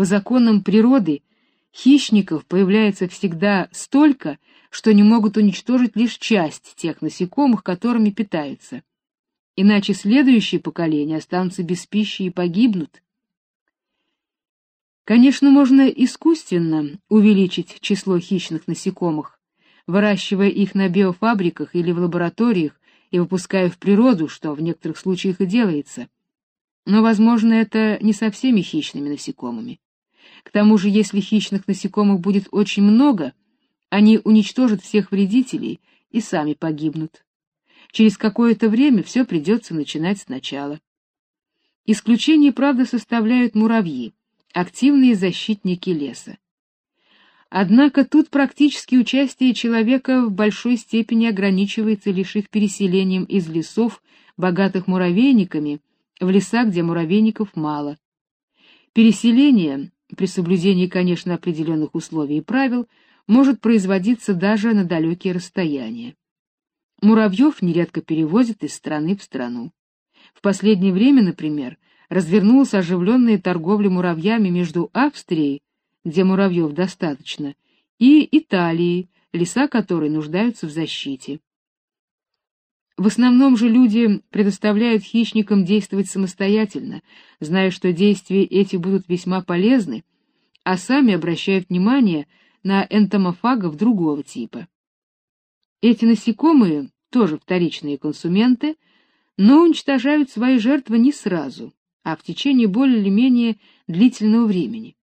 По законам природы хищников появляется всегда столько, что не могут уничтожить лишь часть тех насекомых, которыми питаются. Иначе следующие поколения останутся без пищи и погибнут. Конечно, можно искусственно увеличить число хищных насекомых, выращивая их на биофабриках или в лабораториях и выпуская в природу, что в некоторых случаях и делается. Но, возможно, это не со всеми хищными насекомыми. К тому же, если хищных насекомых будет очень много, они уничтожат всех вредителей и сами погибнут. Через какое-то время все придется начинать сначала. Исключение, правда, составляют муравьи, активные защитники леса. Однако тут практически участие человека в большой степени ограничивается лишь их переселением из лесов, богатых муравейниками, в леса, где муравейников мало. Переселение, при соблюдении, конечно, определенных условий и правил, может производиться даже на далекие расстояния. Муравьев нередко перевозят из страны в страну. В последнее время, например, развернулась оживленная торговля муравьями между Австрией, где муравьев достаточно, и Италией, леса которой нуждаются в защите. В основном же люди предоставляют хищникам действовать самостоятельно, зная, что действия эти будут весьма полезны, а сами обращают внимание на энтомофагов другого типа. Эти насекомые тоже вторичные консументы, но уничтожают свои жертвы не сразу, а в течение более или менее длительного времени.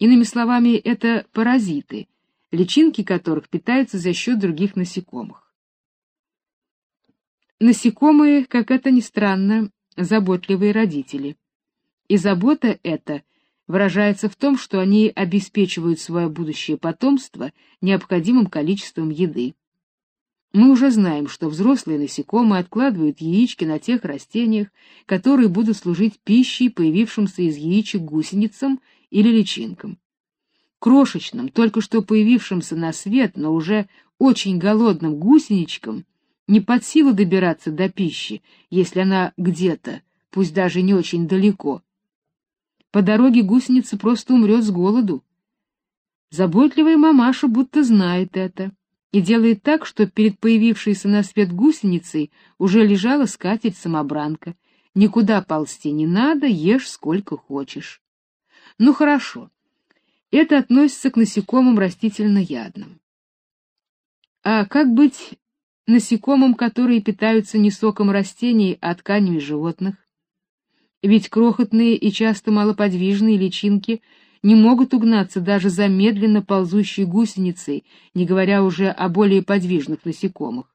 Иными словами, это паразиты, личинки которых питаются за счет других насекомых. Насекомые, как это ни странно, заботливые родители. И забота эта выражается в том, что они обеспечивают свое будущее потомство необходимым количеством еды. Мы уже знаем, что взрослые насекомые откладывают яички на тех растениях, которые будут служить пищей появившимся из яичек гусеницам или личинкам. Крошечным, только что появившимся на свет, но уже очень голодным гусеничкам не под силу добираться до пищи, если она где-то, пусть даже не очень далеко. По дороге гусеница просто умрет с голоду. Заботливая мамаша будто знает это и делает так, что перед появившейся на свет гусеницей уже лежала скатерть-самобранка. Никуда ползти не надо, ешь сколько хочешь. Ну хорошо. Это относится к насекомым растительноядным. А как быть насекомым, которые питаются не соком растений, а тканями животных? Ведь крохотные и часто малоподвижные личинки не могут угнаться даже за медленно ползущей гусеницей, не говоря уже о более подвижных насекомых.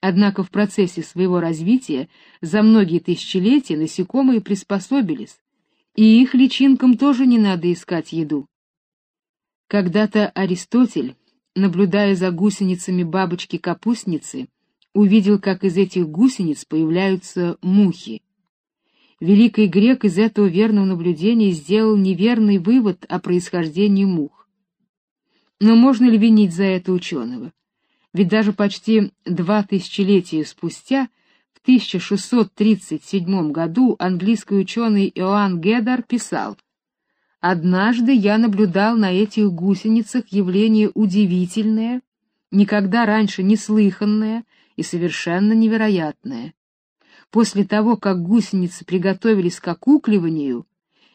Однако в процессе своего развития за многие тысячелетия насекомые приспособились, и их личинкам тоже не надо искать еду. Когда-то Аристотель, наблюдая за гусеницами бабочки-капустницы, увидел, как из этих гусениц появляются мухи. Великий грек из этого верного наблюдения сделал неверный вывод о происхождении мух. Но можно ли винить за это ученого? Ведь даже почти два тысячелетия спустя, в 1637 году, английский ученый Иоанн Гедар писал «Однажды я наблюдал на этих гусеницах явление удивительное, никогда раньше не слыханное и совершенно невероятное. После того, как гусеницы приготовились к окукливанию,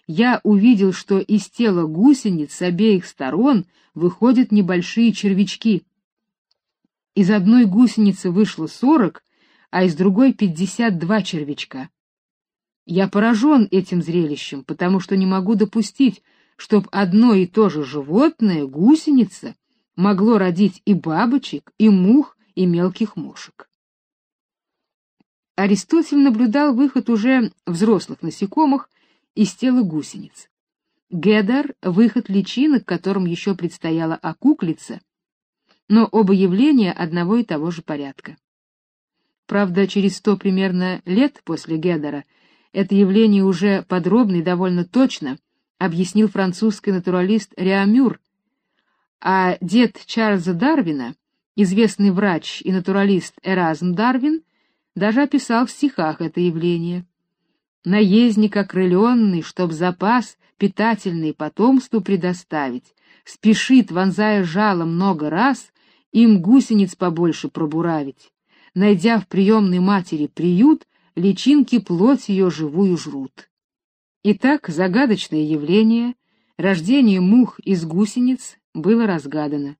я увидел, что из тела гусениц с обеих сторон выходят небольшие червячки. Из одной гусеницы вышло сорок, а из другой пятьдесят два червячка. Я поражен этим зрелищем, потому что не могу допустить, чтоб одно и то же животное, гусеница, могло родить и бабочек, и мух, и мелких мошек. Аристотель наблюдал выход уже взрослых насекомых из тела гусениц. Гедар — выход личинок, которым еще предстояло окуклиться, но оба явления одного и того же порядка. Правда, через сто примерно лет после Гедера это явление уже подробно и довольно точно объяснил французский натуралист Реамюр, а дед Чарльза Дарвина, известный врач и натуралист Эразм Дарвин, даже описал в стихах это явление. Наездник окрыленный, чтоб запас питательный потомству предоставить, спешит, вонзая жало много раз, им гусениц побольше пробуравить. Найдя в приемной матери приют, личинки плоть ее живую жрут. Итак, загадочное явление, рождение мух из гусениц, было разгадано.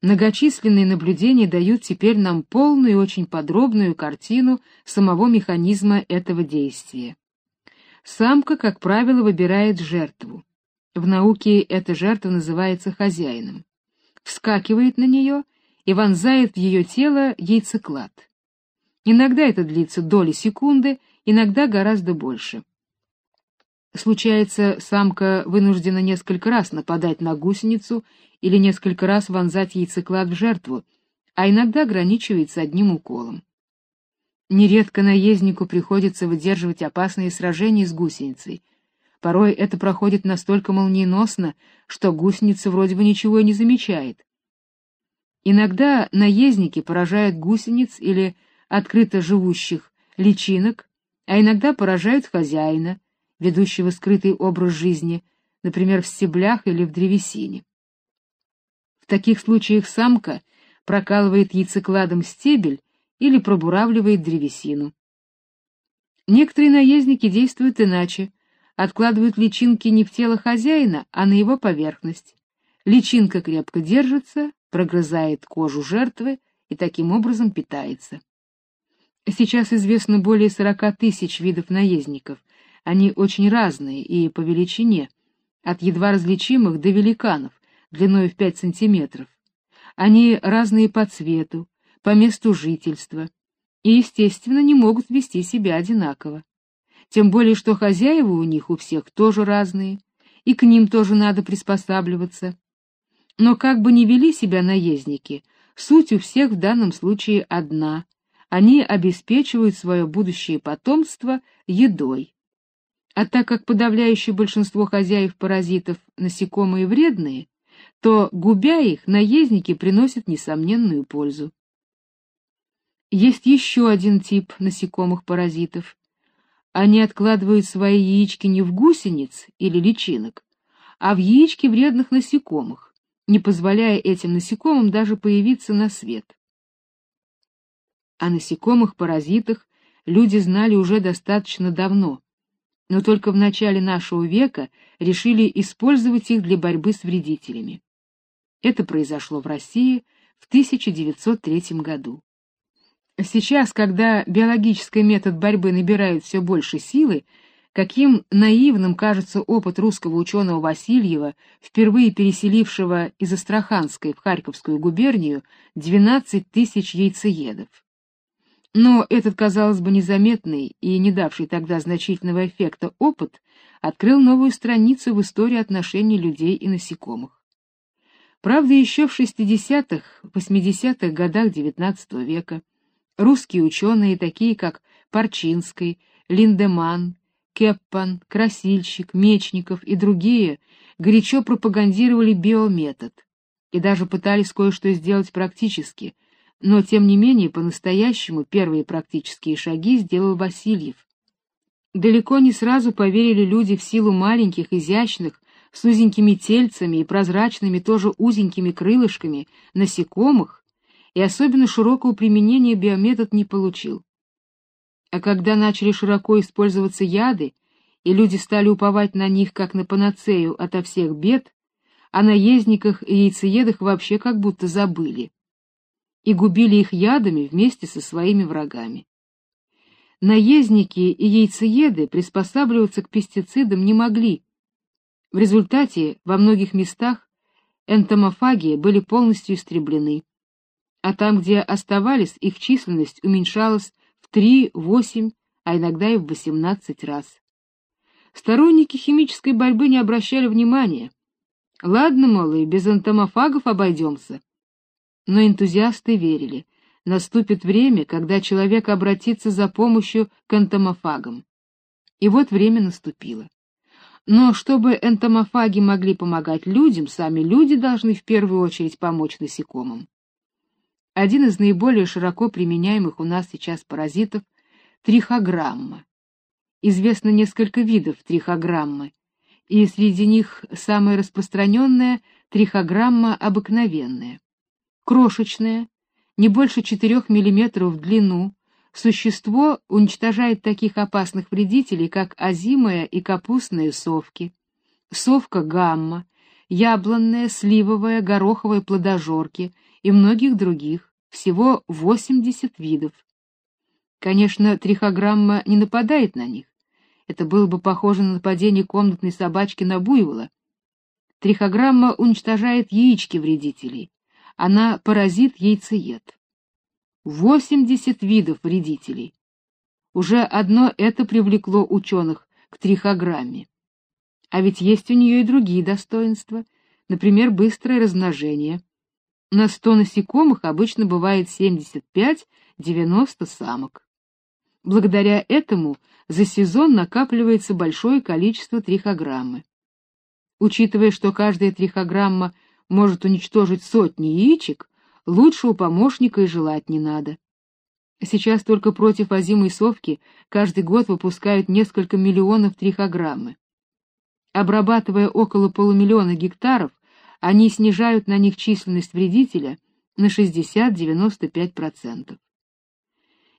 Многочисленные наблюдения дают теперь нам полную и очень подробную картину самого механизма этого действия. Самка, как правило, выбирает жертву. В науке эта жертва называется хозяином. Вскакивает на нее и вонзает в ее тело яйцеклад. Иногда это длится доли секунды, иногда гораздо больше. Случается, самка вынуждена несколько раз нападать на гусеницу или несколько раз вонзать яйцеклад в жертву, а иногда ограничивается одним уколом. Нередко наезднику приходится выдерживать опасные сражения с гусеницей. Порой это проходит настолько молниеносно, что гусеница вроде бы ничего и не замечает. Иногда наездники поражают гусениц или открыто живущих личинок, а иногда поражают хозяина, ведущего скрытый образ жизни, например, в стеблях или в древесине. В таких случаях самка прокалывает яйцекладом стебель или пробуравливает древесину. Некоторые наездники действуют иначе, откладывают личинки не в тело хозяина, а на его поверхность. Личинка крепко держится, прогрызает кожу жертвы и таким образом питается. Сейчас известно более 40 тысяч видов наездников. Они очень разные и по величине, от едва различимых до великанов, длиной в 5 сантиметров. Они разные по цвету, по месту жительства и, естественно, не могут вести себя одинаково. Тем более, что хозяева у них у всех тоже разные, и к ним тоже надо приспосабливаться. Но как бы ни вели себя наездники, суть у всех в данном случае одна — они обеспечивают свое будущее потомство едой. А так как подавляющее большинство хозяев-паразитов насекомые вредные, то, губя их, наездники приносят несомненную пользу. Есть еще один тип насекомых-паразитов. Они откладывают свои яички не в гусениц или личинок, а в яички вредных насекомых, не позволяя этим насекомым даже появиться на свет. О насекомых-паразитах люди знали уже достаточно давно, но только в начале нашего века решили использовать их для борьбы с вредителями. Это произошло в России в 1903 году. Сейчас, когда биологический метод борьбы набирает все больше силы, каким наивным кажется опыт русского ученого Васильева, впервые переселившего из Астраханской в Харьковскую губернию 12 тысяч яйцеедов. Но этот, казалось бы, незаметный и не давший тогда значительного эффекта опыт открыл новую страницу в истории отношений людей и насекомых. Правда, еще в 60-х, 80-х годах XIX века русские ученые, такие как Парчинский, Линдеман, Кеппан, Красильщик, Мечников и другие, горячо пропагандировали биометод и даже пытались кое-что сделать практически — но тем не менее по-настоящему первые практические шаги сделал Васильев. Далеко не сразу поверили люди в силу маленьких, изящных, с узенькими тельцами и прозрачными тоже узенькими крылышками насекомых, и особенно широкого применения биометод не получил. А когда начали широко использоваться яды, и люди стали уповать на них как на панацею ото всех бед, о наездниках и яйцеедах вообще как будто забыли и губили их ядами вместе со своими врагами. Наездники и яйцееды приспосабливаться к пестицидам не могли. В результате во многих местах энтомофаги были полностью истреблены, а там, где оставались, их численность уменьшалась в 3, 8, а иногда и в 18 раз. Сторонники химической борьбы не обращали внимания. Ладно, мол, и без энтомофагов обойдемся. Но энтузиасты верили, наступит время, когда человек обратится за помощью к энтомофагам. И вот время наступило. Но чтобы энтомофаги могли помогать людям, сами люди должны в первую очередь помочь насекомым. Один из наиболее широко применяемых у нас сейчас паразитов — трихограмма. Известно несколько видов трихограммы, и среди них самая распространенная — трихограмма обыкновенная. Крошечная, не больше 4 мм в длину, существо уничтожает таких опасных вредителей, как озимая и капустные совки, совка гамма, яблонная, сливовая, гороховая плодожорки и многих других, всего 80 видов. Конечно, трихограмма не нападает на них. Это было бы похоже на нападение комнатной собачки на буйвола. Трихограмма уничтожает яички вредителей. Она паразит-яйцеед. 80 видов вредителей. Уже одно это привлекло ученых к трихограмме. А ведь есть у нее и другие достоинства, например, быстрое размножение. На 100 насекомых обычно бывает 75-90 самок. Благодаря этому за сезон накапливается большое количество трихограммы. Учитывая, что каждая трихограмма может уничтожить сотни яичек, лучшего помощника и желать не надо. Сейчас только против озимой совки каждый год выпускают несколько миллионов трихограммы. Обрабатывая около полумиллиона гектаров, они снижают на них численность вредителя на 60-95%.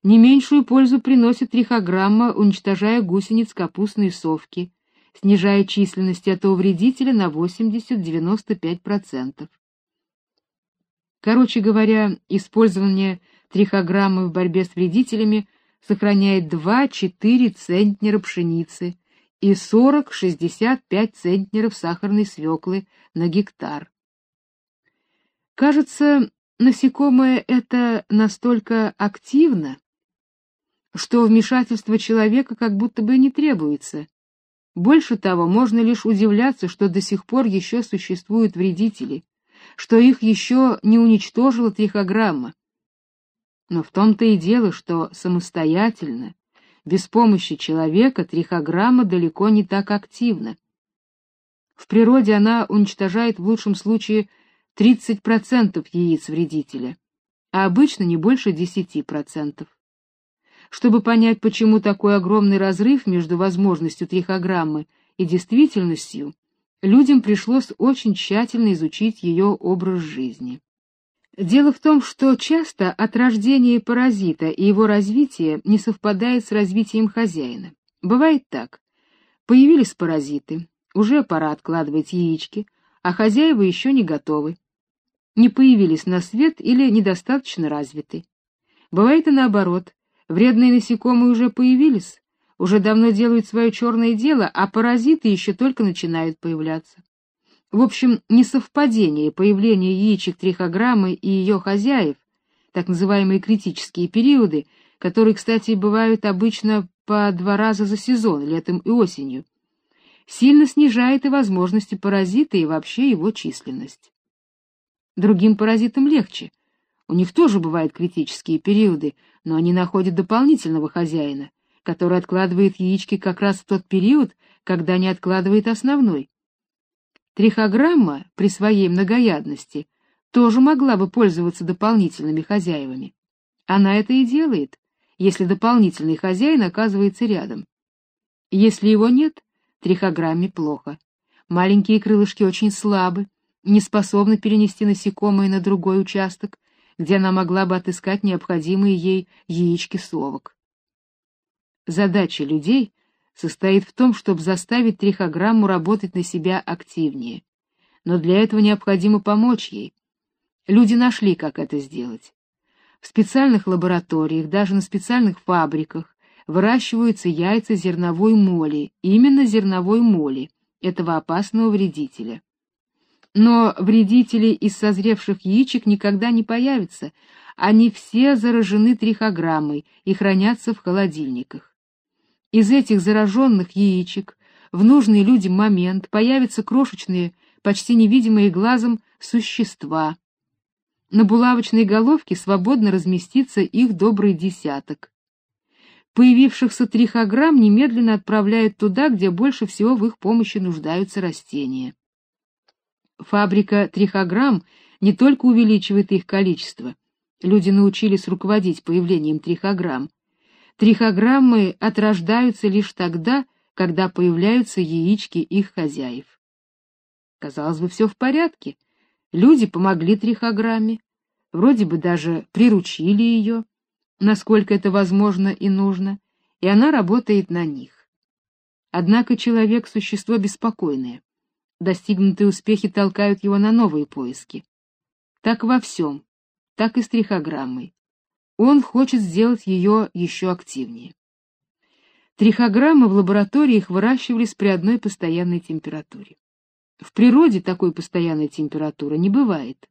Не меньшую пользу приносит трихограмма, уничтожая гусениц капустной совки, снижая численность этого вредителя на 80-95%. Короче говоря, использование трихограммы в борьбе с вредителями сохраняет 2-4 центнера пшеницы и 40-65 центнеров сахарной свеклы на гектар. Кажется, насекомое это настолько активно, что вмешательство человека как будто бы не требуется. Больше того, можно лишь удивляться, что до сих пор еще существуют вредители, что их еще не уничтожила трихограмма. Но в том-то и дело, что самостоятельно, без помощи человека, трихограмма далеко не так активна. В природе она уничтожает в лучшем случае 30% яиц вредителя, а обычно не больше 10%. Чтобы понять, почему такой огромный разрыв между возможностью трихограммы и действительностью, людям пришлось очень тщательно изучить ее образ жизни. Дело в том, что часто от рождения паразита и его развития не совпадает с развитием хозяина. Бывает так. Появились паразиты, уже пора откладывать яички, а хозяева еще не готовы. Не появились на свет или недостаточно развиты. Бывает и наоборот. Вредные насекомые уже появились, уже давно делают свое черное дело, а паразиты еще только начинают появляться. В общем, несовпадение появления яичек трихограммы и ее хозяев, так называемые критические периоды, которые, кстати, бывают обычно по два раза за сезон, летом и осенью, сильно снижает и возможности паразита и вообще его численность. Другим паразитам легче. У них тоже бывают критические периоды, но они находят дополнительного хозяина, который откладывает яички как раз в тот период, когда не откладывает основной. Трихограмма при своей многоядности тоже могла бы пользоваться дополнительными хозяевами. Она это и делает, если дополнительный хозяин оказывается рядом. Если его нет, трихограмме плохо. Маленькие крылышки очень слабы, не способны перенести насекомое на другой участок, где она могла бы отыскать необходимые ей яички совок. Задача людей состоит в том, чтобы заставить трихограмму работать на себя активнее. Но для этого необходимо помочь ей. Люди нашли, как это сделать. В специальных лабораториях, даже на специальных фабриках выращиваются яйца зерновой моли, именно зерновой моли, этого опасного вредителя. Но вредители из созревших яичек никогда не появятся, они все заражены трихограммой и хранятся в холодильниках. Из этих зараженных яичек в нужный людям момент появятся крошечные, почти невидимые глазом существа. На булавочной головке свободно разместится их добрый десяток. Появившихся трихограмм немедленно отправляют туда, где больше всего в их помощи нуждаются растения. Фабрика трихограмм не только увеличивает их количество, люди научились руководить появлением трихограмм, Трихограммы отрождаются лишь тогда, когда появляются яички их хозяев. Казалось бы, все в порядке. Люди помогли трихограмме, вроде бы даже приручили ее, насколько это возможно и нужно, и она работает на них. Однако человек — существо беспокойное. Достигнутые успехи толкают его на новые поиски. Так во всем, так и с трихограммой. Он хочет сделать ее еще активнее. Трихограммы в лабораториях выращивались при одной постоянной температуре. В природе такой постоянной температуры не бывает.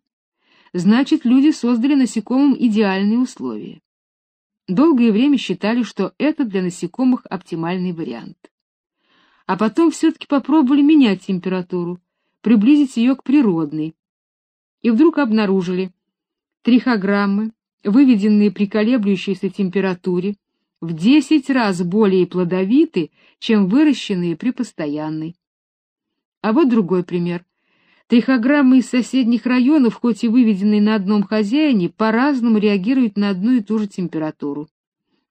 Значит, люди создали насекомым идеальные условия. Долгое время считали, что это для насекомых оптимальный вариант а потом все-таки попробовали менять температуру, приблизить ее к природной. И вдруг обнаружили трихограммы, выведенные при колеблющейся температуре, в 10 раз более плодовиты, чем выращенные при постоянной. А вот другой пример. Трихограммы из соседних районов, хоть и выведенные на одном хозяине, по-разному реагируют на одну и ту же температуру.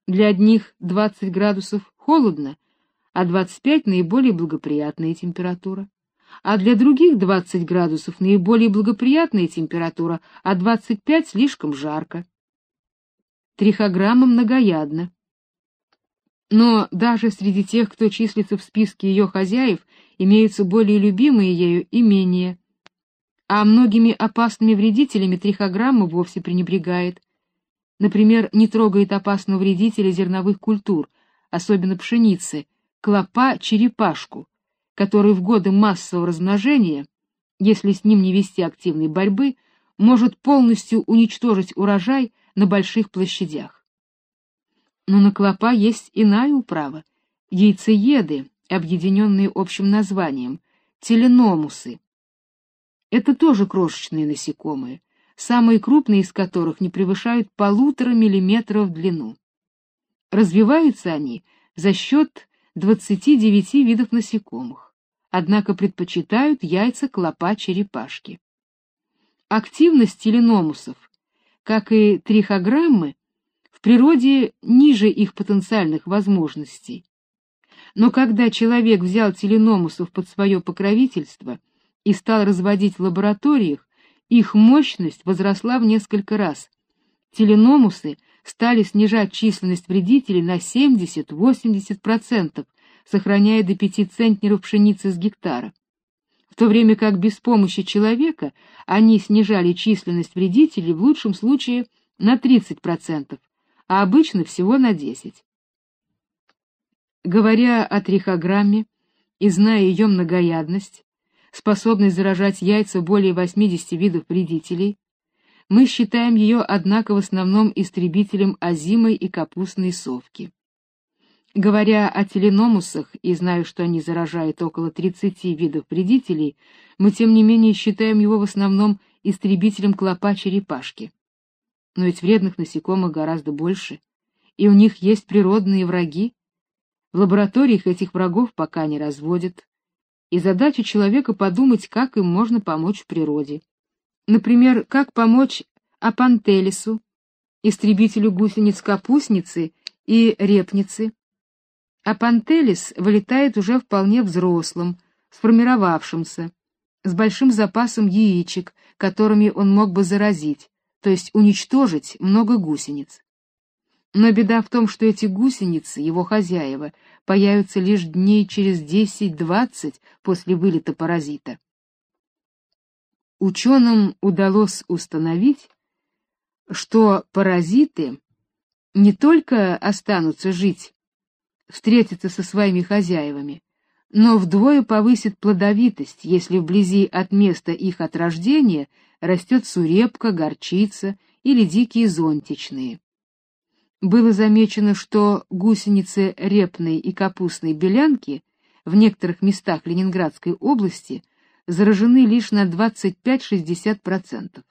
Для одних 20 градусов холодно, а 25 — наиболее благоприятная температура. А для других 20 градусов — наиболее благоприятная температура, а 25 — слишком жарко. Трихограмма многоядна. Но даже среди тех, кто числится в списке ее хозяев, имеются более любимые ею и менее. А многими опасными вредителями трихограмма вовсе пренебрегает. Например, не трогает опасного вредителя зерновых культур, особенно пшеницы, клопа-черепашку, который в годы массового размножения, если с ним не вести активной борьбы, может полностью уничтожить урожай на больших площадях. Но на клопа есть иная управа — яйцееды, объединенные общим названием — теленомусы. Это тоже крошечные насекомые, самые крупные из которых не превышают полутора миллиметров в длину. Развиваются они за счет 29 видов насекомых, однако предпочитают яйца клопа-черепашки. Активность теленомусов, как и трихограммы, в природе ниже их потенциальных возможностей. Но когда человек взял теленомусов под свое покровительство и стал разводить в лабораториях, их мощность возросла в несколько раз. Теленомусы стали снижать численность вредителей на 70-80%, сохраняя до 5 центнеров пшеницы с гектара. В то время как без помощи человека они снижали численность вредителей в лучшем случае на 30%, а обычно всего на 10%. Говоря о трихограмме и зная ее многоядность, способность заражать яйца более 80 видов вредителей, мы считаем ее, однако, в основном истребителем озимой и капустной совки. Говоря о теленомусах и зная, что они заражают около 30 видов вредителей, мы тем не менее считаем его в основном истребителем клопа-черепашки. Но ведь вредных насекомых гораздо больше, и у них есть природные враги. В лабораториях этих врагов пока не разводят, и задача человека подумать, как им можно помочь в природе. Например, как помочь апантелису, истребителю гусениц-капустницы и репницы. Апантелис вылетает уже вполне взрослым, сформировавшимся, с большим запасом яичек, которыми он мог бы заразить, то есть уничтожить много гусениц. Но беда в том, что эти гусеницы, его хозяева, появятся лишь дней через 10-20 после вылета паразита. Ученым удалось установить, что паразиты не только останутся жить, встретиться со своими хозяевами, но вдвое повысит плодовитость, если вблизи от места их отрождения растет сурепка, горчица или дикие зонтичные. Было замечено, что гусеницы репной и капустной белянки в некоторых местах Ленинградской области заражены лишь на 25-60%.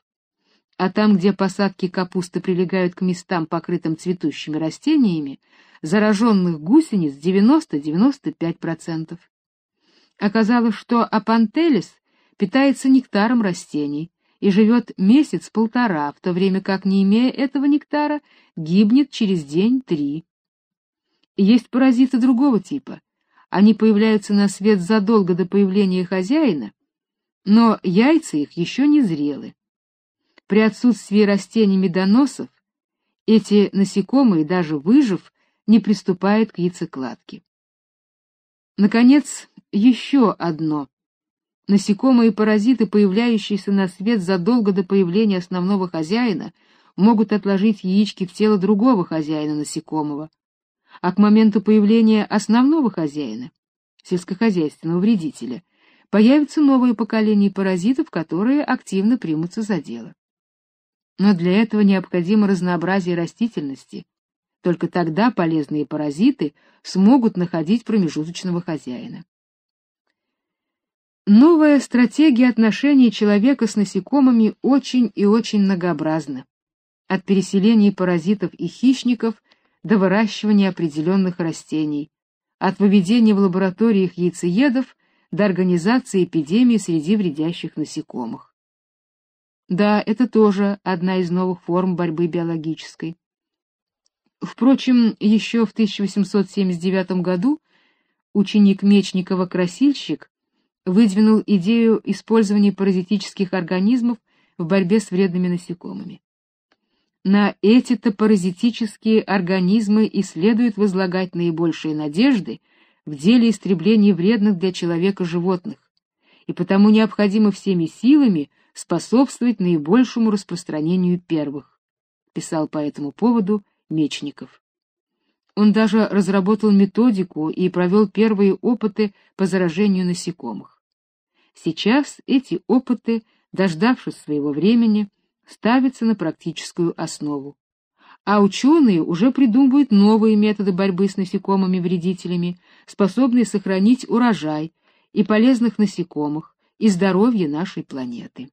А там, где посадки капусты прилегают к местам, покрытым цветущими растениями, зараженных гусениц 90-95%. Оказалось, что апантелис питается нектаром растений и живет месяц-полтора, в то время как, не имея этого нектара, гибнет через день-три. Есть паразиты другого типа. Они появляются на свет задолго до появления хозяина, но яйца их еще не зрелы. При отсутствии растений медоносов эти насекомые, даже выжив, не приступают к яйцекладке. Наконец, еще одно. Насекомые-паразиты, появляющиеся на свет задолго до появления основного хозяина, могут отложить яички в тело другого хозяина насекомого, а к моменту появления основного хозяина, сельскохозяйственного вредителя, появится новое поколение паразитов, которые активно примутся за дело. Но для этого необходимо разнообразие растительности. Только тогда полезные паразиты смогут находить промежуточного хозяина. Новая стратегия отношений человека с насекомыми очень и очень многообразна. От переселения паразитов и хищников до выращивания определенных растений, от выведения в лабораториях яйцеедов до организации эпидемии среди вредящих насекомых. Да, это тоже одна из новых форм борьбы биологической. Впрочем, еще в 1879 году ученик Мечникова-Красильщик выдвинул идею использования паразитических организмов в борьбе с вредными насекомыми. На эти-то паразитические организмы и следует возлагать наибольшие надежды в деле истребления вредных для человека животных, и потому необходимо всеми силами способствовать наибольшему распространению первых, писал по этому поводу Мечников. Он даже разработал методику и провел первые опыты по заражению насекомых. Сейчас эти опыты, дождавшись своего времени, ставятся на практическую основу. А ученые уже придумывают новые методы борьбы с насекомыми-вредителями, способные сохранить урожай и полезных насекомых, и здоровье нашей планеты.